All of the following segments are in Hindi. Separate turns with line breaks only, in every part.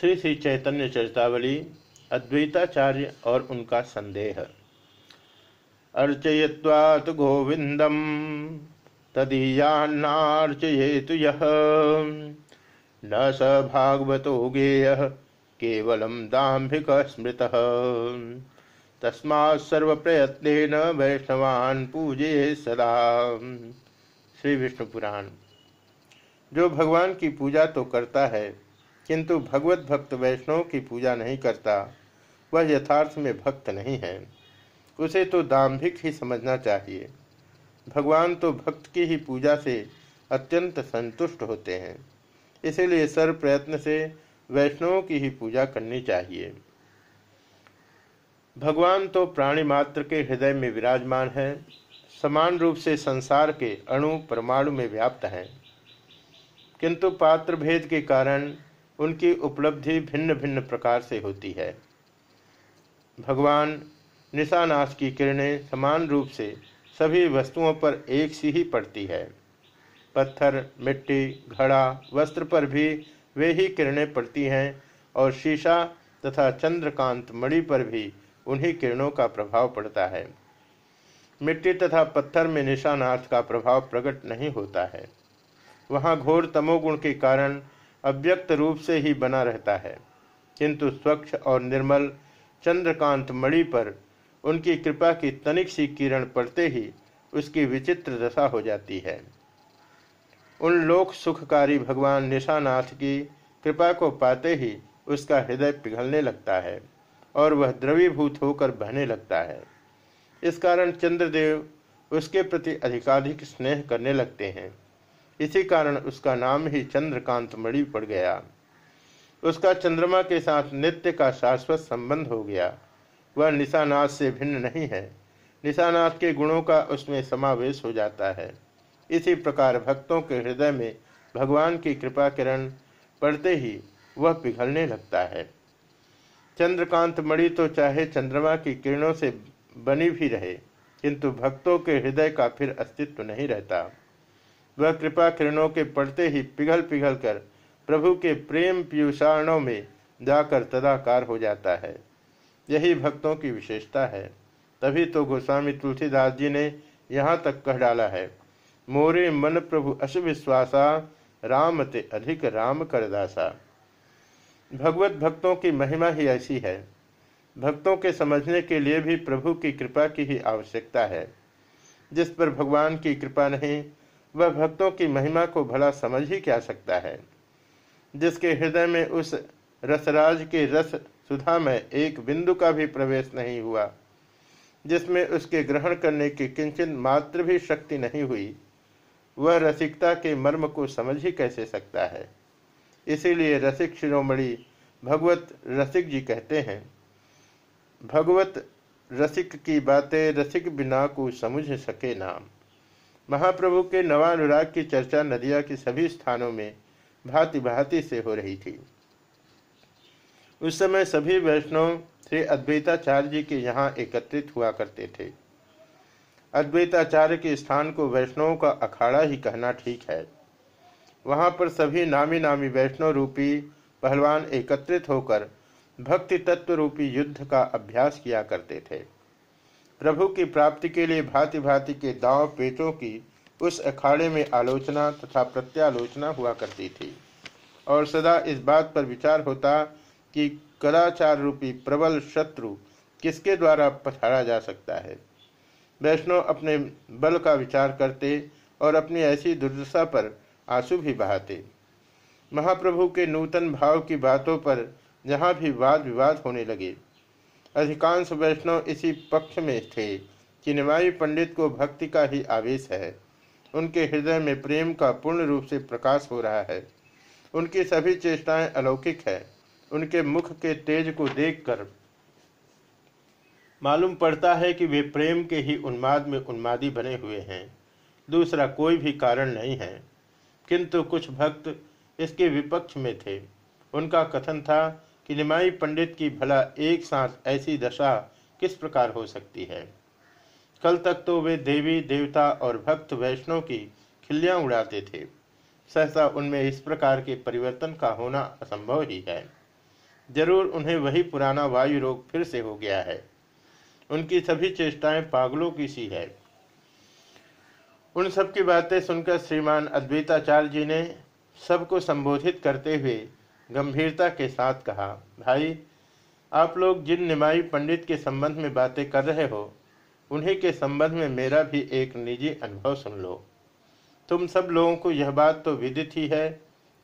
श्री श्री चैतन्य चरितावली, अद्वैताचार्य और उनका संदेह। अर्चय्वात गोविंदम, तदीयान्नार्चयेतु यह न स भागवतो गेय केवलम दाम्भिक स्मृत तस्मा सर्वप्रयत्न वैष्णवान पूजे सदा। श्री विष्णु पुराण जो भगवान की पूजा तो करता है किंतु भगवत भक्त वैष्णव की पूजा नहीं करता, वह यथार्थ में भक्त नहीं है। उसे तो दाम्भिक ही समझना चाहिए। भगवान तो भक्त की ही पूजा से अत्यंत संतुष्ट होते हैं। इसीलिए सर्व प्रयत्न से वैष्णवों की ही पूजा करनी चाहिए। भगवान तो प्राणी मात्र के हृदय में विराजमान है, समान रूप से संसार के अणु परमाणु में व्याप्त हैं। किंतु पात्र भेद के कारण उनकी उपलब्धि भिन्न भिन्न प्रकार से होती है। भगवान निशानाश की किरणें समान रूप से सभी वस्तुओं पर एक सी ही पड़ती है। पत्थर, मिट्टी, घड़ा, वस्त्र पर भी वे ही किरणें पड़ती हैं और शीशा तथा चंद्रकांत मणि पर भी उन्हीं किरणों का प्रभाव पड़ता है। मिट्टी तथा पत्थर में निशानार्थ का प्रभाव प्रकट नहीं होता है। वहाँ घोर तमोगुण के कारण अव्यक्त रूप से ही बना रहता है। किंतु स्वच्छ और निर्मल चंद्रकांत मणि पर उनकी कृपा की तनिक सी किरण पड़ते ही उसकी विचित्र दशा हो जाती है। उन लोक सुखकारी भगवान निशानाथ की कृपा को पाते ही उसका हृदय पिघलने लगता है और वह द्रवीभूत होकर बहने लगता है। इस कारण चंद्रदेव उसके प्रति अधिकाधिक स्नेह करने लगते हैं। इसी कारण उसका नाम ही चंद्रकांत मणि पड़ गया। उसका चंद्रमा के साथ नित्य का शाश्वत संबंध हो गया। वह निशानाथ से भिन्न नहीं है। निशानाथ के गुणों का उसमें समावेश हो जाता है। इसी प्रकार भक्तों के हृदय में भगवान की कृपा किरण पड़ते ही वह पिघलने लगता है। चंद्रकांत मणि तो चाहे चंद्रमा की किरणों से बनी भी रहे, किंतु भक्तों के हृदय का फिर अस्तित्व नहीं रहता। वह कृपा किरणों के पड़ते ही पिघल पिघल कर प्रभु के प्रेम पीयूषाणों में जाकर तदाकार हो जाता है। यही भक्तों की विशेषता है। तभी तो गोस्वामी तुलसीदास जी ने यहाँ तक कह डाला है, मोरे मन प्रभु अशुविश्वासा राम ते अधिक राम करदासा। भगवत भक्तों की महिमा ही ऐसी है। भक्तों के समझने के लिए भी प्रभु की कृपा की ही आवश्यकता है। जिस पर भगवान की कृपा नहीं वह भक्तों की महिमा को भला समझ ही क्या सकता है? जिसके हृदय में उस रसराज के रस सुधा में एक बिंदु का भी प्रवेश नहीं हुआ, जिसमें उसके ग्रहण करने की किंचन मात्र भी शक्ति नहीं हुई, वह रसिकता के मर्म को समझ ही कैसे सकता है? इसीलिए रसिक शिरोमणि भगवत रसिक जी कहते हैं, भगवत रसिक की बातें रसिक बिना को समझ सके नाम। महाप्रभु के नवानुराग की चर्चा नदिया के सभी स्थानों में भांति भांति से हो रही थी। उस समय सभी वैष्णव श्री अद्वैताचार्य जी के यहाँ एकत्रित हुआ करते थे। अद्वैताचार्य के स्थान को वैष्णवों का अखाड़ा ही कहना ठीक है। वहाँ पर सभी नामी नामी वैष्णव रूपी पहलवान एकत्रित होकर भक्ति तत्व रूपी युद्ध का अभ्यास किया करते थे। प्रभु की प्राप्ति के लिए भांति भांति के दाव पेचों की उस अखाड़े में आलोचना तथा प्रत्यालोचना हुआ करती थी। और सदा इस बात पर विचार होता कि कदाचार रूपी प्रबल शत्रु किसके द्वारा पछाड़ा जा सकता है। वैष्णव अपने बल का विचार करते और अपनी ऐसी दुर्दशा पर आँसू भी बहाते। महाप्रभु के नूतन भाव की बातों पर जहाँ भी वाद विवाद होने लगे अधिकांश वैष्णव इसी पक्ष में थे, कि निमाई पंडित को भक्ति का ही आवेश है। उनके हृदय में प्रेम का पूर्ण रूप से प्रकाश हो रहा है। उनकी सभी चेष्टाएँ अलौकिक है। उनके मुख के तेज को देखकर मालूम पड़ता है कि वे प्रेम के ही उन्माद में उन्मादी बने हुए हैं। दूसरा कोई भी कारण नहीं है। किंतु कुछ भक्त इसके विपक्ष में थे। उनका कथन था कि पंडित की भला एक साथ ऐसी दशा किस प्रकार हो सकती है? कल तक तो वे देवी, देवता और भक्त वैष्णव की खिल्लियाँ उड़ाते थे। सहसा उनमें इस प्रकार के परिवर्तन का होना असंभव ही है। ज़रूर उन्हें वही पुराना वायु रोग फिर से हो गया है। उनकी सभी चेष्टाएँ पागलों की सी है। उन सब की बातें सुनकर श्रीमान अद्वैताचार्य जी ने सबको संबोधित करते हुए गंभीरता के साथ कहा, भाई, आप लोग जिन निमाई पंडित के संबंध में बातें कर रहे हो, उन्हीं के संबंध में मेरा भी एक निजी अनुभव सुन लो। तुम सब लोगों को यह बात तो विदित ही है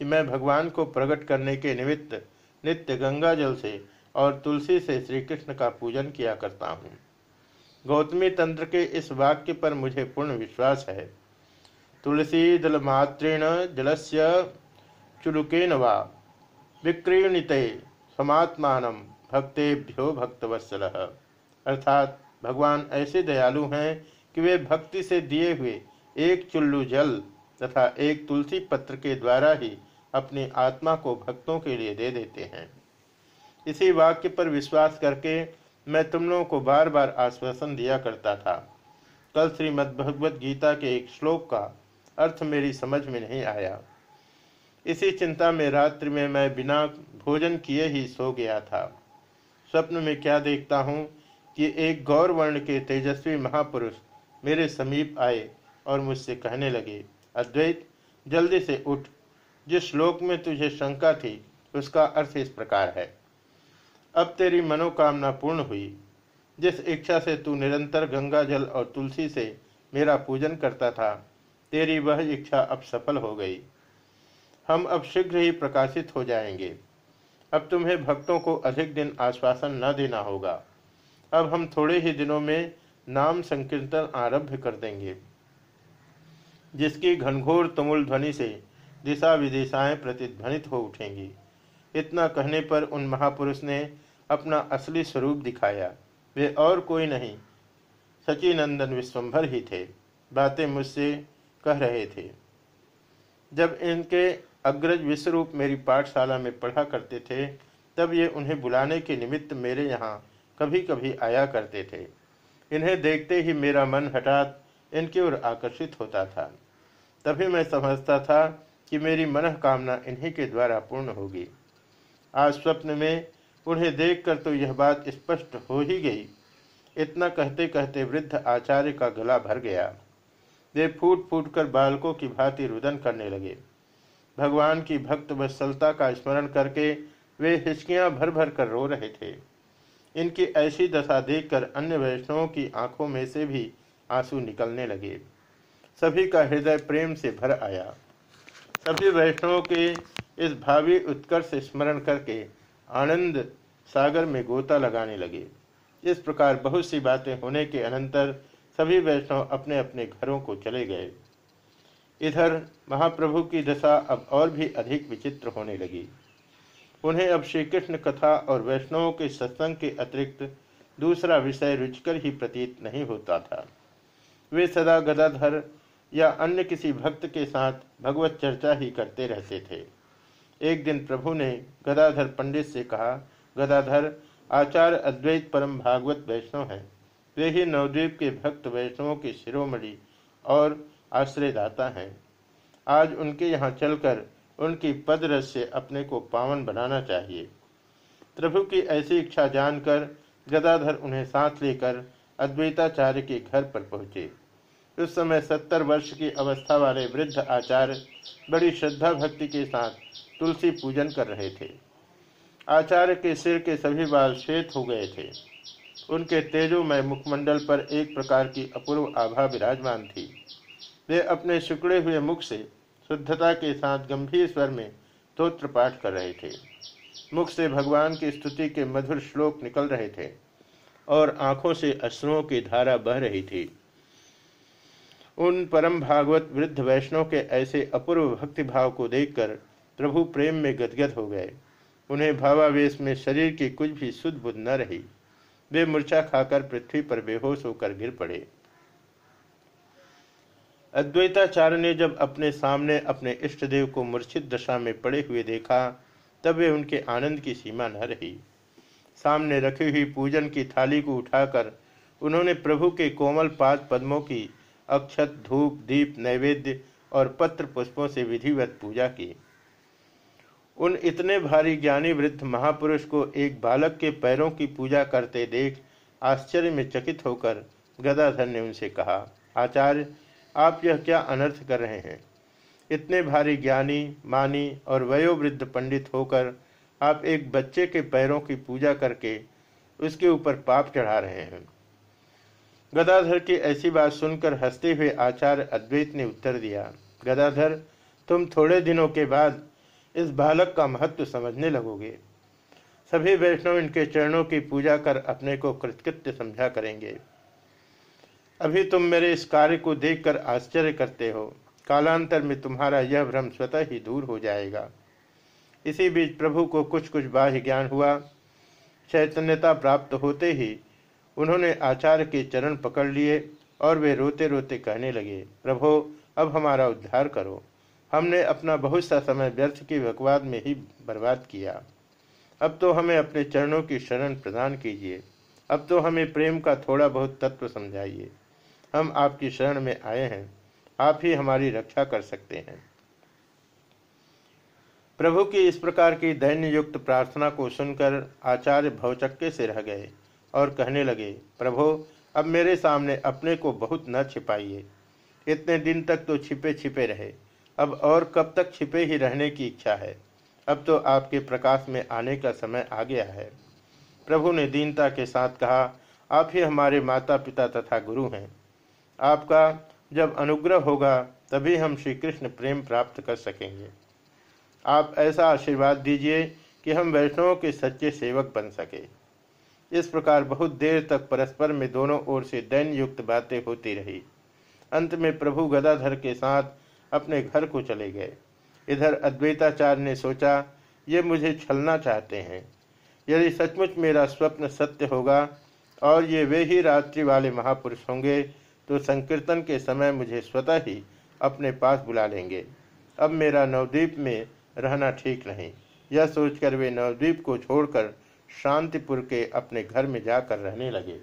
कि मैं भगवान को प्रकट करने के निमित्त नित्य गंगा जल से और तुलसी से श्री कृष्ण का पूजन किया करता हूँ। गौतमी तंत्र के इस वाक्य पर मुझे पूर्ण विश्वास है। तुलसी दल मात्रेण जलस्य चुलुकेन वा विक्रीणिते समात्मान भक्तेभ्यो भक्तवत्सल। अर्थात भगवान ऐसे दयालु हैं कि वे भक्ति से दिए हुए एक चुल्लू जल तथा एक तुलसी पत्र के द्वारा ही अपनी आत्मा को भक्तों के लिए दे देते हैं। इसी वाक्य पर विश्वास करके मैं तुम लोगों को बार बार आश्वासन दिया करता था। कल श्रीमद भगवद गीता के एक श्लोक का अर्थ मेरी समझ में नहीं आया। इसी चिंता में रात्रि में मैं बिना भोजन किए ही सो गया था। स्वप्न में क्या देखता हूँ कि एक गौर वर्ण के तेजस्वी महापुरुष मेरे समीप आए और मुझसे कहने लगे, अद्वैत, जल्दी से उठ। जिस श्लोक में तुझे शंका थी, उसका अर्थ इस प्रकार है। अब तेरी मनोकामना पूर्ण हुई। जिस इच्छा से तू निरंतर गंगा जल और तुलसी से मेरा पूजन करता था, तेरी वह इच्छा अब सफल हो गई। हम अब शीघ्र ही प्रकाशित हो जाएँगे। अब तुम्हें भक्तों को अधिक दिन आश्वासन न देना होगा। अब हम थोड़े ही दिनों में नाम संकीर्तन आरंभ कर देंगे। जिसकी घनघोर तुमुल ध्वनि से दिशा विदिशाएँ प्रतिध्वनित हो उठेंगी। इतना कहने पर उन महापुरुष ने अपना असली स्वरूप दिखाया। वे और कोई नहीं, सचिनंदन विश्वभर ही थे। बातें मुझसे कह रहे थे। जब इनके अग्रज विश्वरूप मेरी पाठशाला में पढ़ा करते थे, तब ये उन्हें बुलाने के निमित्त मेरे यहाँ कभी कभी आया करते थे। इन्हें देखते ही मेरा मन हठात इनकी ओर आकर्षित होता था। तभी मैं समझता था कि मेरी मन कामना इन्हीं के द्वारा पूर्ण होगी। आज स्वप्न में उन्हें देखकर तो यह बात स्पष्ट हो ही गई। इतना कहते कहते वृद्ध आचार्य का गला भर गया। वे फूट फूट कर बालकों की भांति रुदन करने लगे। भगवान की भक्त वत्सलता का स्मरण करके वे हिचकियाँ भर भर कर रो रहे थे। इनकी ऐसी दशा देखकर अन्य वैष्णवों की आँखों में से भी आँसू निकलने लगे। सभी का हृदय प्रेम से भर आया। सभी वैष्णवों के इस भावी उत्कर्ष स्मरण करके आनंद सागर में गोता लगाने लगे। इस प्रकार बहुत सी बातें होने के अनंतर सभी वैष्णव अपने अपने घरों को चले गए। इधर महाप्रभु की दशा अब और भी अधिक विचित्र होने लगी। उन्हें अब श्री कृष्ण कथा और वैष्णवों के सत्संग के अतिरिक्त दूसरा विषय रुचकर ही प्रतीत नहीं होता था। वे सदा गदाधर या अन्य किसी भक्त के साथ भगवत चर्चा ही करते रहते थे। एक दिन प्रभु ने गदाधर पंडित से कहा, गदाधर, आचार्य अद्वैत परम भागवत वैष्णव हैं। वे ही नवद्वीप के भक्त वैष्णवों के शिरोमणि और आश्रयदाता हैं। आज उनके यहाँ चलकर उनकी पदरस से अपने को पावन बनाना चाहिए। प्रभु की ऐसी इच्छा जानकर गदाधर उन्हें साथ लेकर अद्वैताचार्य के घर पर पहुँचे। उस समय सत्तर वर्ष की अवस्था वाले वृद्ध आचार्य बड़ी श्रद्धा भक्ति के साथ तुलसी पूजन कर रहे थे। आचार्य के सिर के सभी बाल श्वेत हो गए थे। उनके तेजोमय मुखमंडल पर एक प्रकार की अपूर्व आभा विराजमान थी। वे अपने शुक्ड़े हुए मुख से शुद्धता के साथ गंभीर स्वर में स्त्रोत्र पाठ कर रहे थे। मुख से भगवान की स्तुति के मधुर श्लोक निकल रहे थे और आँखों से अश्रुओं की धारा बह रही थी। उन परम भागवत वृद्ध वैष्णव के ऐसे अपूर्व भक्ति भाव को देखकर प्रभु प्रेम में गदगद हो गए। उन्हें भावावेश में शरीर की कुछ भी सुध बुद्ध न रही। वे मूर्छा खाकर पृथ्वी पर बेहोश होकर गिर पड़े। अद्वैताचार्य ने जब अपने सामने अपने इष्ट देव को मूर्छित दशा में पड़े हुए देखा, तब वे उनके आनंद की सीमा न रही। सामने रखी हुई पूजन की थाली को उठाकर उन्होंने प्रभु के कोमल पाद पद्मों की अक्षत, धूप, दीप, नैवेद्य और पत्र पुष्पों से विधिवत पूजा की। उन इतने भारी ज्ञानी वृद्ध महापुरुष को एक बालक के पैरों की पूजा करते देख आश्चर्य में चकित होकर गदाधर ने उनसे कहा, आचार्य आप यह क्या अनर्थ कर रहे हैं? इतने भारी ज्ञानी, मानी और वयोवृद्ध पंडित होकर आप एक बच्चे के पैरों की पूजा करके उसके ऊपर पाप चढ़ा रहे हैं। गदाधर की ऐसी बात सुनकर हँसते हुए आचार्य अद्वैत ने उत्तर दिया, गदाधर, तुम थोड़े दिनों के बाद इस बालक का महत्व समझने लगोगे। सभी वैष्णव इनके चरणों की पूजा कर अपने को कृतकृत्य समझा करेंगे। अभी तुम मेरे इस कार्य को देखकर आश्चर्य करते हो। कालांतर में तुम्हारा यह भ्रम स्वतः ही दूर हो जाएगा। इसी बीच प्रभु को कुछ कुछ बाह्य ज्ञान हुआ। चैतन्यता प्राप्त होते ही उन्होंने आचार्य के चरण पकड़ लिए और वे रोते रोते कहने लगे, प्रभो, अब हमारा उद्धार करो। हमने अपना बहुत सा समय व्यर्थ की बकवाद में ही बर्बाद किया। अब तो हमें अपने चरणों की शरण प्रदान कीजिए। अब तो हमें प्रेम का थोड़ा बहुत तत्व समझाइए। हम आपकी शरण में आए हैं। आप ही हमारी रक्षा कर सकते हैं। प्रभु की इस प्रकार की दैन्य युक्त प्रार्थना को सुनकर आचार्य भवचक्के से रह गए और कहने लगे, प्रभो, अब मेरे सामने अपने को बहुत न छिपाइए। इतने दिन तक तो छिपे छिपे रहे। अब और कब तक छिपे ही रहने की इच्छा है? अब तो आपके प्रकाश में आने का समय आ गया है। प्रभु ने दीनता के साथ कहा, आप ही हमारे माता पिता तथा गुरु हैं। आपका जब अनुग्रह होगा, तभी हम श्री कृष्ण प्रेम प्राप्त कर सकेंगे। आप ऐसा आशीर्वाद दीजिए कि हम वैष्णवों के सच्चे सेवक बन सके। इस प्रकार बहुत देर तक परस्पर में दोनों ओर से दैन युक्त बातें होती रही। अंत में प्रभु गदाधर के साथ अपने घर को चले गए। इधर अद्वैताचार्य ने सोचा, ये मुझे छलना चाहते हैं। यदि सचमुच मेरा स्वप्न सत्य होगा और ये वे ही रात्रि वाले महापुरुष होंगे तो संकीर्तन के समय मुझे स्वतः ही अपने पास बुला लेंगे। अब मेरा नवद्वीप में रहना ठीक नहीं। यह सोचकर वे नवद्वीप को छोड़कर शांतिपुर के अपने घर में जाकर रहने लगे।